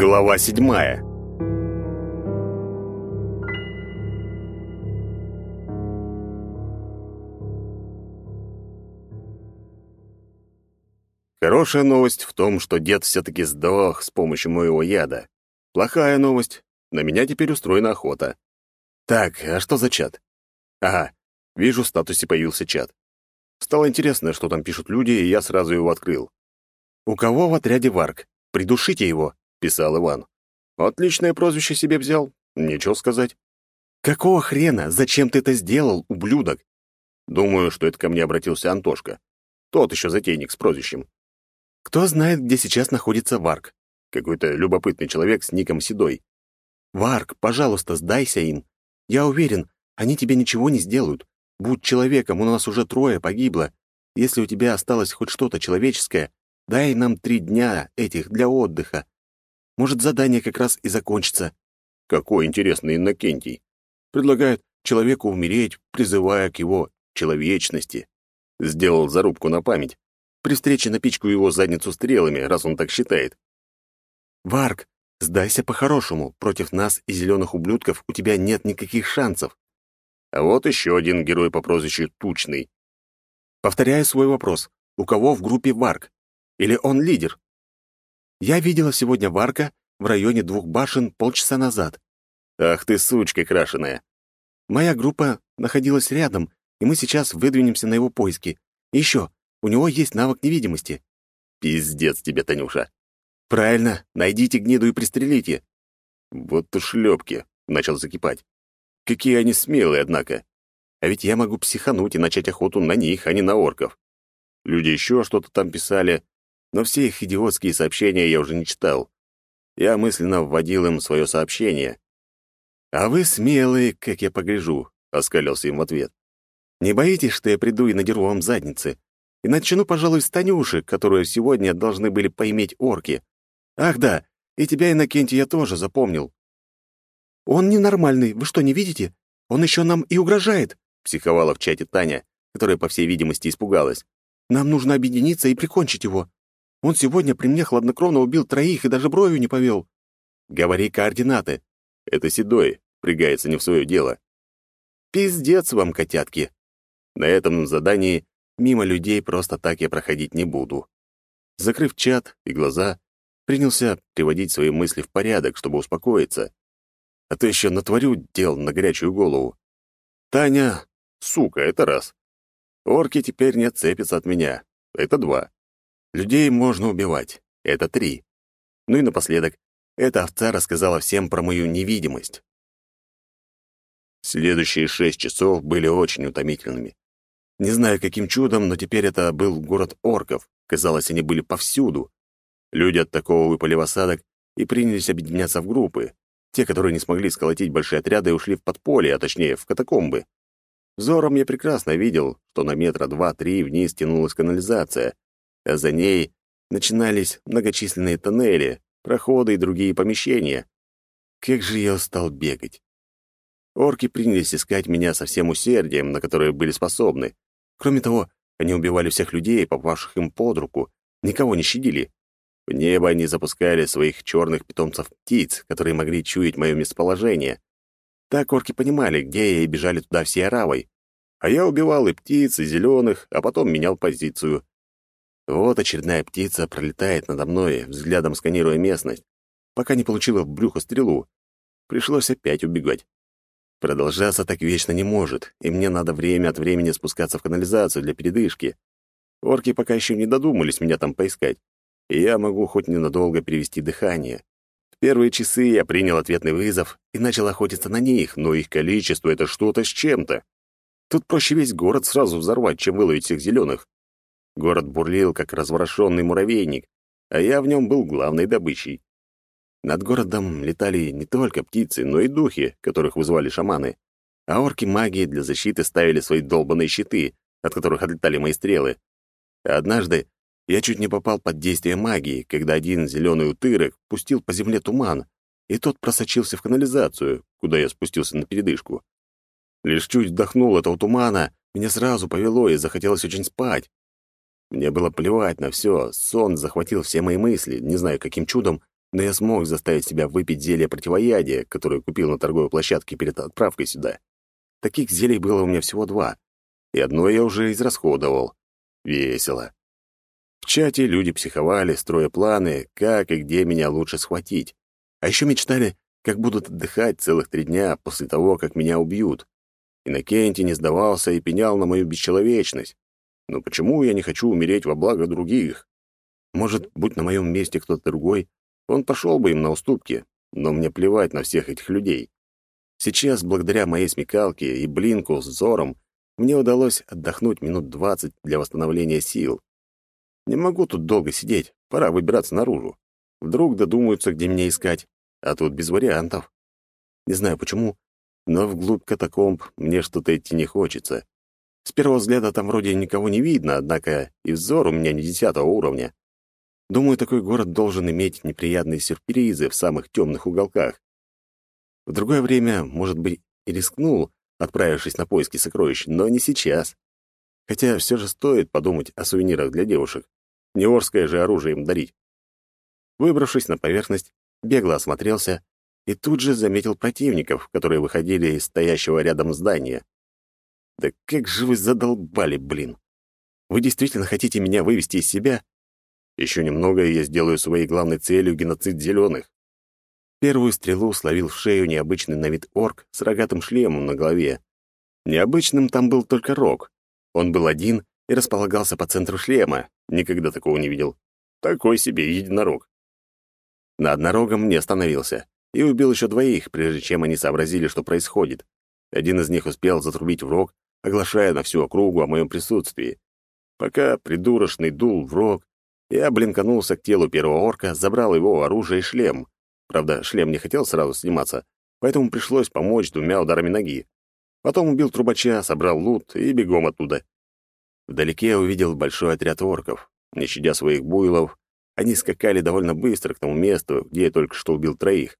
Глава седьмая. Хорошая новость в том, что дед все-таки сдох с помощью моего яда. Плохая новость — на меня теперь устроена охота. Так, а что за чат? Ага, вижу, в статусе появился чат. Стало интересно, что там пишут люди, и я сразу его открыл. «У кого в отряде Варк? Придушите его», — писал Иван. «Отличное прозвище себе взял. Ничего сказать». «Какого хрена? Зачем ты это сделал, ублюдок?» Думаю, что это ко мне обратился Антошка. Тот еще затейник с прозвищем. Кто знает, где сейчас находится Варк? Какой-то любопытный человек с ником Седой. Варк, пожалуйста, сдайся им. Я уверен, они тебе ничего не сделают. Будь человеком, у нас уже трое погибло. Если у тебя осталось хоть что-то человеческое, дай нам три дня этих для отдыха. Может, задание как раз и закончится. Какой интересный Иннокентий. Предлагает человеку умереть, призывая к его человечности. Сделал зарубку на память. При встрече напичкаю его задницу стрелами, раз он так считает. «Варк, сдайся по-хорошему. Против нас и зеленых ублюдков у тебя нет никаких шансов». А вот еще один герой по прозвищу Тучный. Повторяю свой вопрос. У кого в группе Варк? Или он лидер? Я видела сегодня Варка в районе двух башен полчаса назад. Ах ты, сучка крашеная. Моя группа находилась рядом, и мы сейчас выдвинемся на его поиски. И еще, у него есть навык невидимости. Пиздец тебе, Танюша. Правильно, найдите гниду и пристрелите. Вот то шлепки, начал закипать. Какие они смелые, однако. А ведь я могу психануть и начать охоту на них, а не на орков. Люди еще что-то там писали, но все их идиотские сообщения я уже не читал. Я мысленно вводил им свое сообщение. «А вы смелые, как я погляжу», — оскалился им в ответ. «Не боитесь, что я приду и надеру вам задницы? И начну, пожалуй, с Танюши, которую сегодня должны были поиметь орки. Ах да, и тебя, Иннокентий, я тоже запомнил». «Он ненормальный, вы что, не видите? Он еще нам и угрожает», — психовала в чате Таня, которая, по всей видимости, испугалась. «Нам нужно объединиться и прикончить его. Он сегодня при мне хладнокровно убил троих и даже бровью не повел». «Говори координаты». Это Седой, пригается не в свое дело. «Пиздец вам, котятки». На этом задании Мимо людей просто так я проходить не буду. Закрыв чат и глаза, принялся приводить свои мысли в порядок, чтобы успокоиться. А то еще натворю дел на горячую голову. Таня, сука, это раз. Орки теперь не отцепятся от меня. Это два. Людей можно убивать. Это три. Ну и напоследок, эта овца рассказала всем про мою невидимость. Следующие шесть часов были очень утомительными. Не знаю, каким чудом, но теперь это был город орков. Казалось, они были повсюду. Люди от такого выпали в осадок и принялись объединяться в группы. Те, которые не смогли сколотить большие отряды, ушли в подполье, а точнее, в катакомбы. Взором я прекрасно видел, что на метра два-три вниз тянулась канализация, а за ней начинались многочисленные тоннели, проходы и другие помещения. Как же я устал бегать. Орки принялись искать меня со всем усердием, на которое были способны. Кроме того, они убивали всех людей, попавших им под руку, никого не щадили. В небо они запускали своих черных питомцев-птиц, которые могли чуять мое местоположение. Так орки понимали, где я, и бежали туда всей оравой. А я убивал и птиц, и зеленых, а потом менял позицию. Вот очередная птица пролетает надо мной, взглядом сканируя местность, пока не получила в брюхо стрелу. Пришлось опять убегать. Продолжаться так вечно не может, и мне надо время от времени спускаться в канализацию для передышки. Орки пока еще не додумались меня там поискать, и я могу хоть ненадолго перевести дыхание. В первые часы я принял ответный вызов и начал охотиться на них, но их количество — это что-то с чем-то. Тут проще весь город сразу взорвать, чем выловить всех зеленых. Город бурлил, как разворошенный муравейник, а я в нем был главной добычей. Над городом летали не только птицы, но и духи, которых вызывали шаманы. А орки магии для защиты ставили свои долбанные щиты, от которых отлетали мои стрелы. однажды я чуть не попал под действие магии, когда один зеленый утырок пустил по земле туман, и тот просочился в канализацию, куда я спустился на передышку. Лишь чуть вдохнул этого тумана, меня сразу повело и захотелось очень спать. Мне было плевать на все, сон захватил все мои мысли, не знаю, каким чудом, но я смог заставить себя выпить зелье противоядия, которое купил на торговой площадке перед отправкой сюда. Таких зелий было у меня всего два, и одно я уже израсходовал. Весело. В чате люди психовали, строя планы, как и где меня лучше схватить. А еще мечтали, как будут отдыхать целых три дня после того, как меня убьют. Иннокентий не сдавался и пенял на мою бесчеловечность. Но почему я не хочу умереть во благо других? Может, будь на моем месте кто-то другой, он пошел бы им на уступки, но мне плевать на всех этих людей. Сейчас, благодаря моей смекалке и блинку с взором, мне удалось отдохнуть минут двадцать для восстановления сил. Не могу тут долго сидеть, пора выбираться наружу. Вдруг додумаются, где меня искать, а тут без вариантов. Не знаю почему, но вглубь катакомб мне что-то идти не хочется. С первого взгляда там вроде никого не видно, однако и взор у меня не десятого уровня. Думаю, такой город должен иметь неприятные сюрпризы в самых темных уголках. В другое время, может быть, и рискнул, отправившись на поиски сокровищ, но не сейчас. Хотя все же стоит подумать о сувенирах для девушек. Не орское же оружие им дарить. Выбравшись на поверхность, бегло осмотрелся и тут же заметил противников, которые выходили из стоящего рядом здания. Да как же вы задолбали, блин! Вы действительно хотите меня вывести из себя? Еще немного, и я сделаю своей главной целью геноцид зеленых. Первую стрелу словил в шею необычный на вид орк с рогатым шлемом на голове. Необычным там был только рог. Он был один и располагался по центру шлема. Никогда такого не видел. Такой себе единорог. На однорогом не остановился и убил еще двоих, прежде чем они сообразили, что происходит. Один из них успел затрубить в рог, оглашая на всю округу о моем присутствии. Пока придурочный дул в рог, я блинканулся к телу первого орка, забрал его оружие и шлем. Правда, шлем не хотел сразу сниматься, поэтому пришлось помочь двумя ударами ноги. Потом убил трубача, собрал лут и бегом оттуда. Вдалеке я увидел большой отряд орков. Не щадя своих буйлов, они скакали довольно быстро к тому месту, где я только что убил троих.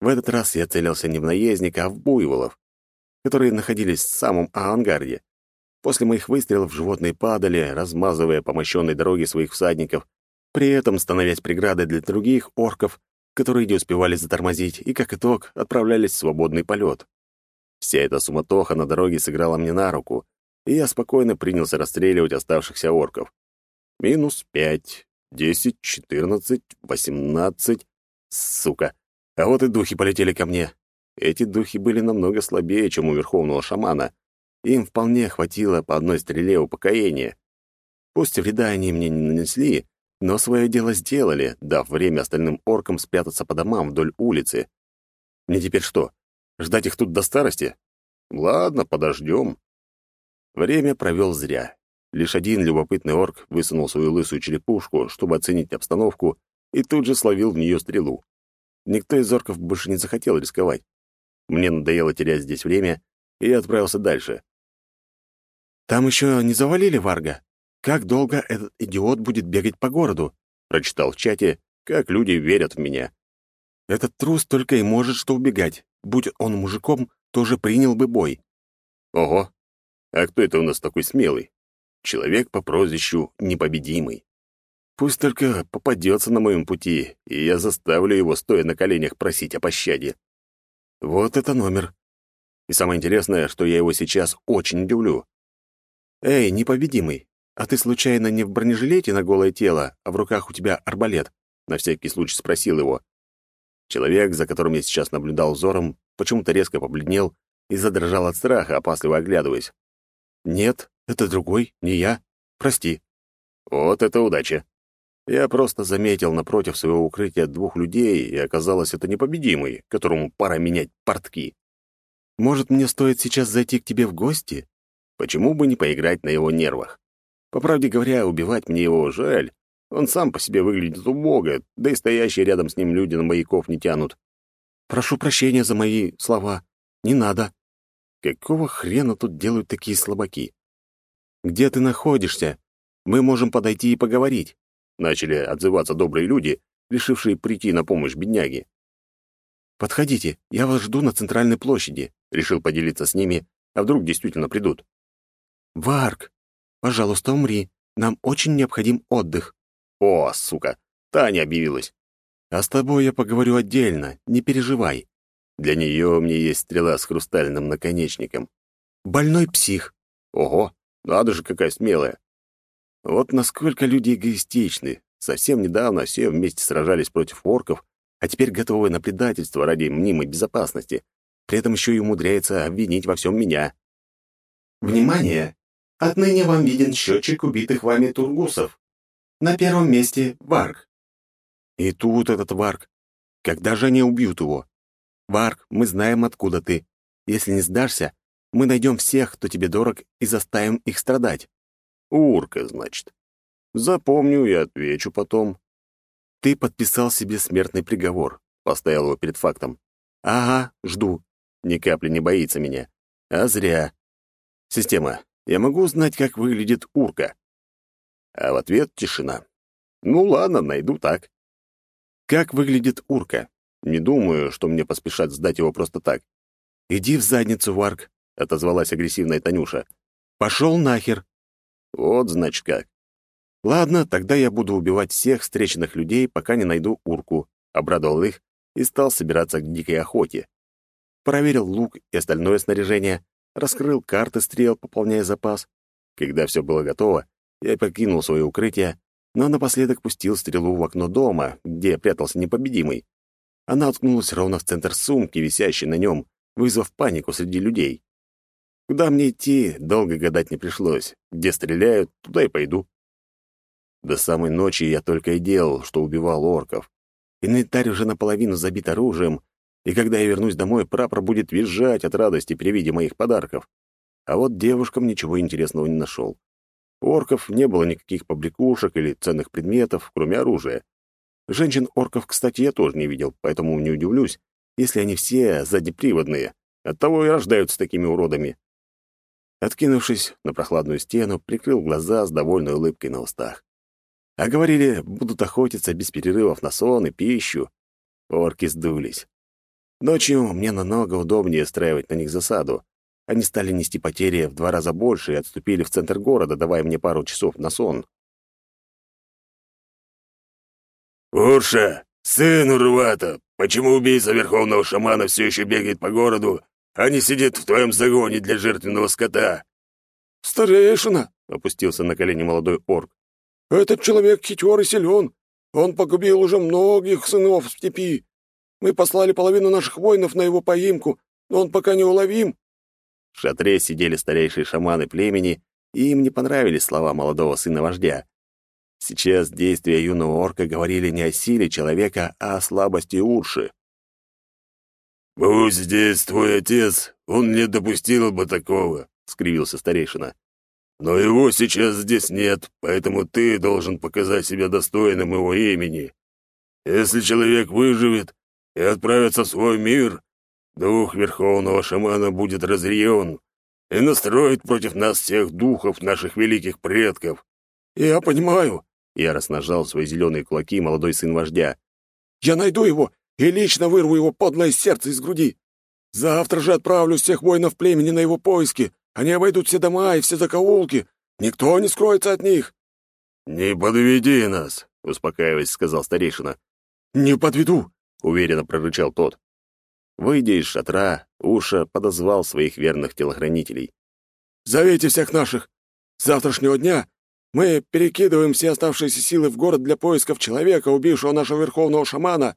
В этот раз я целился не в наездника, а в буйволов, которые находились в самом авангарде. После моих выстрелов животные падали, размазывая по мощенной дороге своих всадников, при этом становясь преградой для других орков, которые не успевали затормозить и, как итог, отправлялись в свободный полет. Вся эта суматоха на дороге сыграла мне на руку, и я спокойно принялся расстреливать оставшихся орков. Минус пять, десять, четырнадцать, восемнадцать. Сука! А вот и духи полетели ко мне. Эти духи были намного слабее, чем у верховного шамана. Им вполне хватило по одной стреле упокоения. Пусть вреда они мне не нанесли, но свое дело сделали, дав время остальным оркам спрятаться по домам вдоль улицы. Мне теперь что, ждать их тут до старости? Ладно, подождем. Время провел зря. Лишь один любопытный орк высунул свою лысую черепушку, чтобы оценить обстановку, и тут же словил в нее стрелу. Никто из орков больше не захотел рисковать. Мне надоело терять здесь время, и я отправился дальше. «Там еще не завалили Варга? Как долго этот идиот будет бегать по городу?» Прочитал в чате, как люди верят в меня. «Этот трус только и может что убегать. Будь он мужиком, тоже принял бы бой». «Ого! А кто это у нас такой смелый? Человек по прозвищу Непобедимый. Пусть только попадется на моем пути, и я заставлю его, стоя на коленях, просить о пощаде. Вот это номер. И самое интересное, что я его сейчас очень удивлю. «Эй, непобедимый, а ты случайно не в бронежилете на голое тело, а в руках у тебя арбалет?» На всякий случай спросил его. Человек, за которым я сейчас наблюдал взором, почему-то резко побледнел и задрожал от страха, опасливо оглядываясь. «Нет, это другой, не я. Прости». «Вот это удача. Я просто заметил напротив своего укрытия двух людей, и оказалось, это непобедимый, которому пора менять портки. Может, мне стоит сейчас зайти к тебе в гости? Почему бы не поиграть на его нервах? По правде говоря, убивать мне его жаль. Он сам по себе выглядит убого, да и стоящие рядом с ним люди на маяков не тянут. Прошу прощения за мои слова. Не надо. Какого хрена тут делают такие слабаки? Где ты находишься? Мы можем подойти и поговорить. Начали отзываться добрые люди, решившие прийти на помощь бедняге. «Подходите, я вас жду на центральной площади», — решил поделиться с ними, а вдруг действительно придут. «Варк, пожалуйста, умри, нам очень необходим отдых». «О, сука, Таня объявилась. А с тобой я поговорю отдельно, не переживай. Для нее у меня есть стрела с хрустальным наконечником. Больной псих. Ого, надо же, какая смелая. Вот насколько люди эгоистичны. Совсем недавно все вместе сражались против орков, а теперь готовы на предательство ради мнимой безопасности. При этом еще и умудряется обвинить во всем меня. Внимание! Отныне вам виден счетчик убитых вами тургусов. На первом месте — Варг. И тут этот Варг. Когда же они убьют его? Варг, мы знаем, откуда ты. Если не сдашься, мы найдем всех, кто тебе дорог, и заставим их страдать. Урка, значит. Запомню и отвечу потом. Ты подписал себе смертный приговор. Поставил его перед фактом. Ага, жду. Ни капли не боится меня. А зря. Система, я могу узнать, как выглядит урка? А в ответ тишина. Ну ладно, найду так. Как выглядит урка? Не думаю, что мне поспешат сдать его просто так. «Иди в задницу, Варк», — отозвалась агрессивная Танюша. «Пошел нахер». Вот, значит, как. Ладно, тогда я буду убивать всех встреченных людей, пока не найду урку. Обрадовал их и стал собираться к дикой охоте. Проверил лук и остальное снаряжение, раскрыл карты стрел, пополняя запас. Когда все было готово, я покинул свое укрытие, но напоследок пустил стрелу в окно дома, где прятался непобедимый. Она уткнулась ровно в центр сумки, висящей на нем, вызвав панику среди людей. Куда мне идти, долго гадать не пришлось. Где стреляют, туда и пойду. До самой ночи я только и делал, что убивал орков. Инвентарь уже наполовину забит оружием, и когда я вернусь домой, прапор будет визжать от радости при виде моих подарков. А вот девушкам ничего интересного не нашел. У орков не было никаких побрякушек или ценных предметов, кроме оружия. Женщин-орков, кстати, я тоже не видел, поэтому не удивлюсь, если они все заднеприводные. Оттого и рождаются такими уродами. Откинувшись на прохладную стену, прикрыл глаза с довольной улыбкой на устах. А говорили, будут охотиться без перерывов на сон и пищу. Орки сдулись. Ночью мне намного удобнее устраивать на них засаду. Они стали нести потери в два раза больше и отступили в центр города, давая мне пару часов на сон. «Урша, сын Урвата, почему убийца верховного шамана все еще бегает по городу, а не сидит в твоем загоне для жертвенного скота?» «Старейшина!» — опустился на колени молодой орк. «Этот человек хитер и силен. Он погубил уже многих сынов в степи. Мы послали половину наших воинов на его поимку, но он пока не уловим». В шатре сидели старейшие шаманы племени, и им не понравились слова молодого сына вождя. Сейчас действия юного орка говорили не о силе человека, а о слабости Урши. «Будь здесь твой отец, он не допустил бы такого», — скривился старейшина. «Но его сейчас здесь нет, поэтому ты должен показать себя достойным его имени. Если человек выживет и отправится в свой мир, дух верховного шамана будет разъярен и настроит против нас всех духов наших великих предков». «Я понимаю», Яростно сжал свои зеленые кулаки молодой сын вождя. «Я найду его и лично вырву его подлое сердце из груди. Завтра же отправлю всех воинов племени на его поиски. Они обойдут все дома и все закоулки. Никто не скроется от них». «Не подведи нас», — успокаиваясь, сказал старейшина. «Не подведу», — уверенно прорычал тот. Выйдя из шатра, Уша подозвал своих верных телохранителей. «Зовите всех наших. С завтрашнего дня мы перекидываем все оставшиеся силы в город для поисков человека, убившего нашего верховного шамана».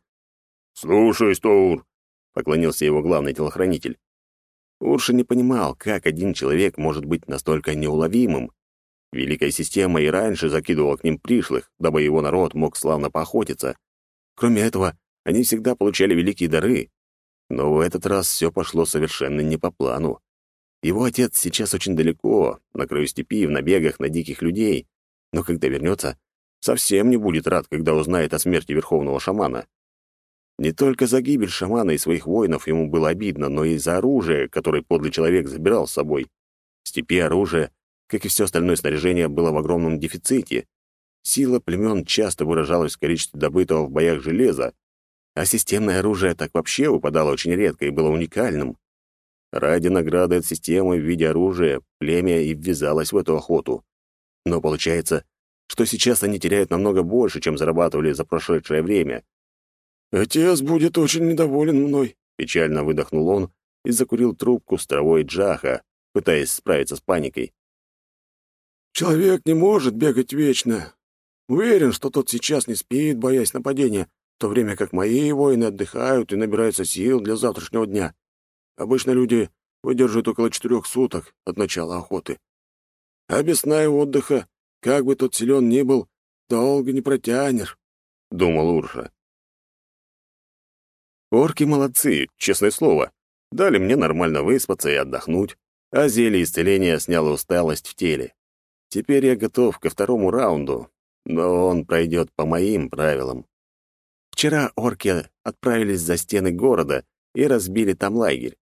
«Слушаюсь, Тоур», — поклонился его главный телохранитель. Урша не понимал, как один человек может быть настолько неуловимым. Великая система и раньше закидывала к ним пришлых, дабы его народ мог славно поохотиться. Кроме этого, они всегда получали великие дары. Но в этот раз все пошло совершенно не по плану. Его отец сейчас очень далеко, на краю степи, в набегах на диких людей, но когда вернется, совсем не будет рад, когда узнает о смерти верховного шамана. Не только за гибель шамана и своих воинов ему было обидно, но и за оружие, которое подлый человек забирал с собой. В степи оружие, как и все остальное снаряжение, было в огромном дефиците. Сила племен часто выражалась в количестве добытого в боях железа, а системное оружие так вообще выпадало очень редко и было уникальным. Ради награды от системы в виде оружия племя и ввязалось в эту охоту. Но получается, что сейчас они теряют намного больше, чем зарабатывали за прошедшее время. «Отец будет очень недоволен мной», — печально выдохнул он и закурил трубку с травой джаха, пытаясь справиться с паникой. «Человек не может бегать вечно. Уверен, что тот сейчас не спит, боясь нападения, в то время как мои воины отдыхают и набираются сил для завтрашнего дня. Обычно люди выдерживают около четырех суток от начала охоты. А без сна и отдыха, как бы тот силен ни был, долго не протянешь», — думал Урша. Орки молодцы, честное слово. Дали мне нормально выспаться и отдохнуть, а зелье исцеления сняло усталость в теле. Теперь я готов ко второму раунду, но он пройдет по моим правилам. Вчера орки отправились за стены города и разбили там лагерь.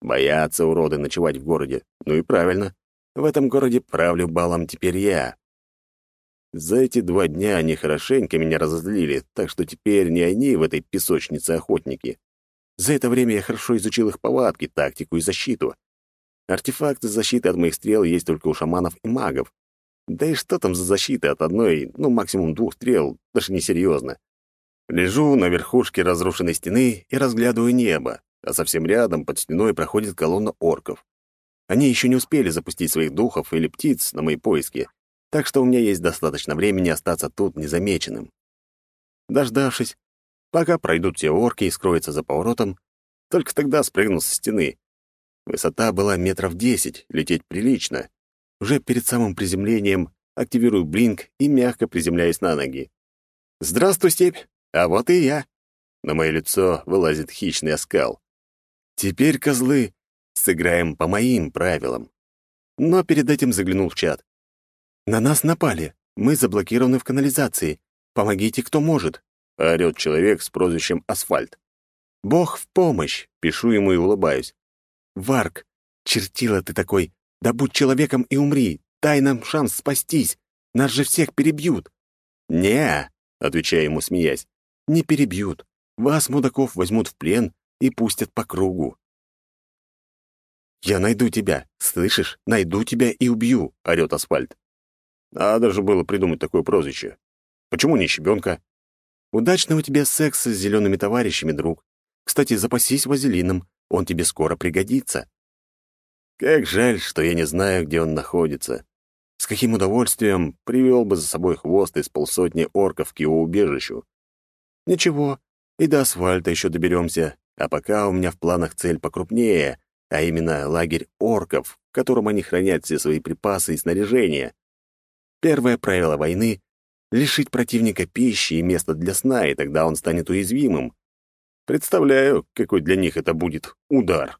Боятся уроды ночевать в городе. Ну и правильно. В этом городе правлю балом теперь я. За эти два дня они хорошенько меня разозлили, так что теперь не они в этой песочнице охотники. За это время я хорошо изучил их повадки, тактику и защиту. Артефакты защиты от моих стрел есть только у шаманов и магов. Да и что там за защита от одной, ну, максимум двух стрел, даже несерьезно. Лежу на верхушке разрушенной стены и разглядываю небо, а совсем рядом под стеной проходит колонна орков. Они еще не успели запустить своих духов или птиц на мои поиски, так что у меня есть достаточно времени остаться тут незамеченным. Дождавшись, пока пройдут все орки и скроются за поворотом, только тогда спрыгну со стены. Высота была метров десять, лететь прилично. Уже перед самым приземлением активирую блинк и мягко приземляюсь на ноги. «Здравствуй, степь! А вот и я!» На мое лицо вылазит хищный оскал. «Теперь, козлы, сыграем по моим правилам». Но перед этим заглянул в чат. «На нас напали. Мы заблокированы в канализации. Помогите, кто может», — орёт человек с прозвищем Асфальт. «Бог в помощь!» — пишу ему и улыбаюсь. «Варк, чертила ты такой, да будь человеком и умри, дай нам шанс спастись, нас же всех перебьют». «Не-а», отвечаю ему, смеясь, — «не перебьют. Вас, мудаков, возьмут в плен и пустят по кругу». «Я найду тебя, слышишь? Найду тебя и убью», — орёт Асфальт. Надо же было придумать такое прозвище. Почему не щебенка? Удачного тебе секса с зелеными товарищами, друг. Кстати, запасись вазелином, он тебе скоро пригодится. Как жаль, что я не знаю, где он находится. С каким удовольствием привел бы за собой хвост из полсотни орков к его убежищу. Ничего, и до асфальта еще доберемся, а пока у меня в планах цель покрупнее, а именно лагерь орков, в котором они хранят все свои припасы и снаряжение. Первое правило войны — лишить противника пищи и места для сна, и тогда он станет уязвимым. Представляю, какой для них это будет удар.